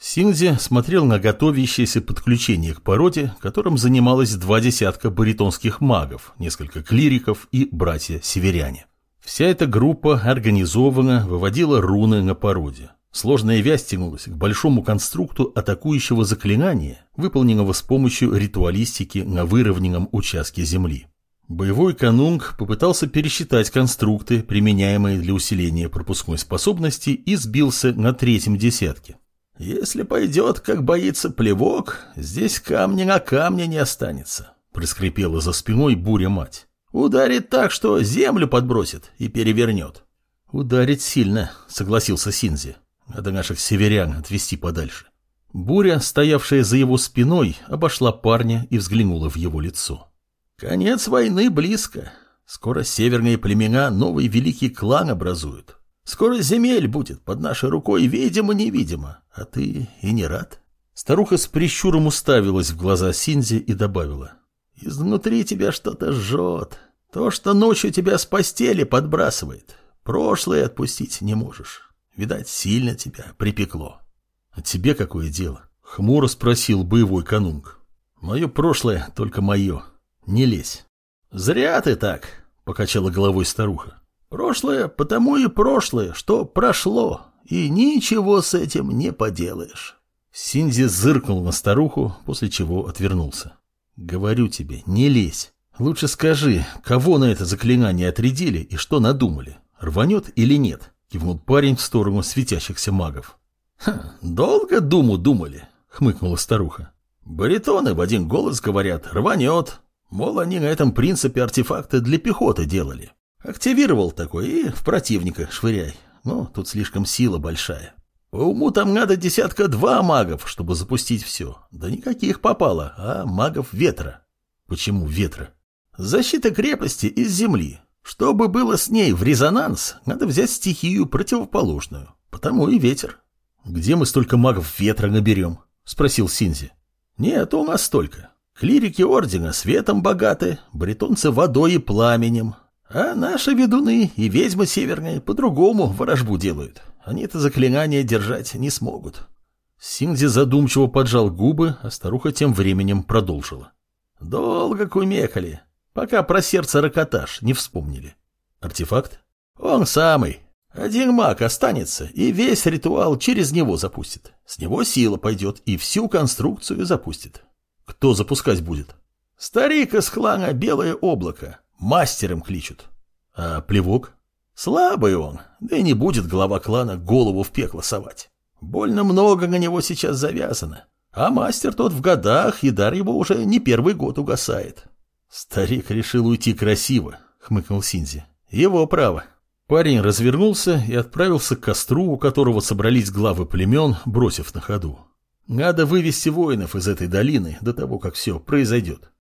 Синзи смотрел на готовящееся подключение к породе, которым занималось два десятка баритонских магов, несколько клириков и братья-северяне. Вся эта группа организованно выводила руны на породе. Сложная вязь тянулась к большому конструкту атакующего заклинания, выполненного с помощью ритуалистики на выровненном участке земли. Боевой канунг попытался пересчитать конструкты, применяемые для усиления пропускной способности, и сбился на третьем десятке. «Если пойдет, как боится плевок, здесь камня на камне не останется», — проскрипела за спиной буря-мать. «Ударит так, что землю подбросит и перевернет». «Ударит сильно», — согласился Синзи. «Надо наших северян отвести подальше». Буря, стоявшая за его спиной, обошла парня и взглянула в его лицо. «Конец войны близко. Скоро северные племена новый великий клан образуют. Скоро земель будет под нашей рукой, видимо-невидимо, а ты и не рад. Старуха с прищуром уставилась в глаза Синзи и добавила. Изнутри тебя что-то жжет. То, что ночью тебя с постели подбрасывает. Прошлое отпустить не можешь. Видать, сильно тебя припекло. А тебе какое дело? Хмуро спросил боевой канунг. Мое прошлое только мое. Не лезь. Зря ты так, покачала головой старуха. Прошлое потому и прошлое, что прошло, и ничего с этим не поделаешь. Синзи зыркнул на старуху, после чего отвернулся. «Говорю тебе, не лезь. Лучше скажи, кого на это заклинание отрядили и что надумали. Рванет или нет?» — кивнул парень в сторону светящихся магов. «Долго думу думали», — хмыкнула старуха. «Баритоны в один голос говорят, рванет. Мол, они на этом принципе артефакты для пехоты делали. Активировал такой и в противника швыряй. Но тут слишком сила большая. По уму там надо десятка два магов, чтобы запустить все. Да никаких попало, а магов ветра. Почему ветра? Защита крепости из земли. Чтобы было с ней в резонанс, надо взять стихию противоположную. Потому и ветер. Где мы столько магов ветра наберем? Спросил Синзи. Нет, у нас столько. Клирики ордена светом богаты, бретонцы водой и пламенем, а наши ведуны и ведьмы северные по-другому ворожбу делают. Они это заклинание держать не смогут. Синди задумчиво поджал губы, а старуха тем временем продолжила. Долго кумекали, пока про сердце ракотаж не вспомнили. Артефакт? Он самый. Один маг останется, и весь ритуал через него запустит. С него сила пойдет, и всю конструкцию запустит. Кто запускать будет? Старик из клана Белое Облако. Мастером кличут. А плевок? Слабый он, да и не будет глава клана голову в пекло совать. Больно много на него сейчас завязано. А мастер тот в годах, и дар его уже не первый год угасает. Старик решил уйти красиво, хмыкнул Синзи. Его право. Парень развернулся и отправился к костру, у которого собрались главы племен, бросив на ходу. Надо вывести воинов из этой долины до того, как все произойдет.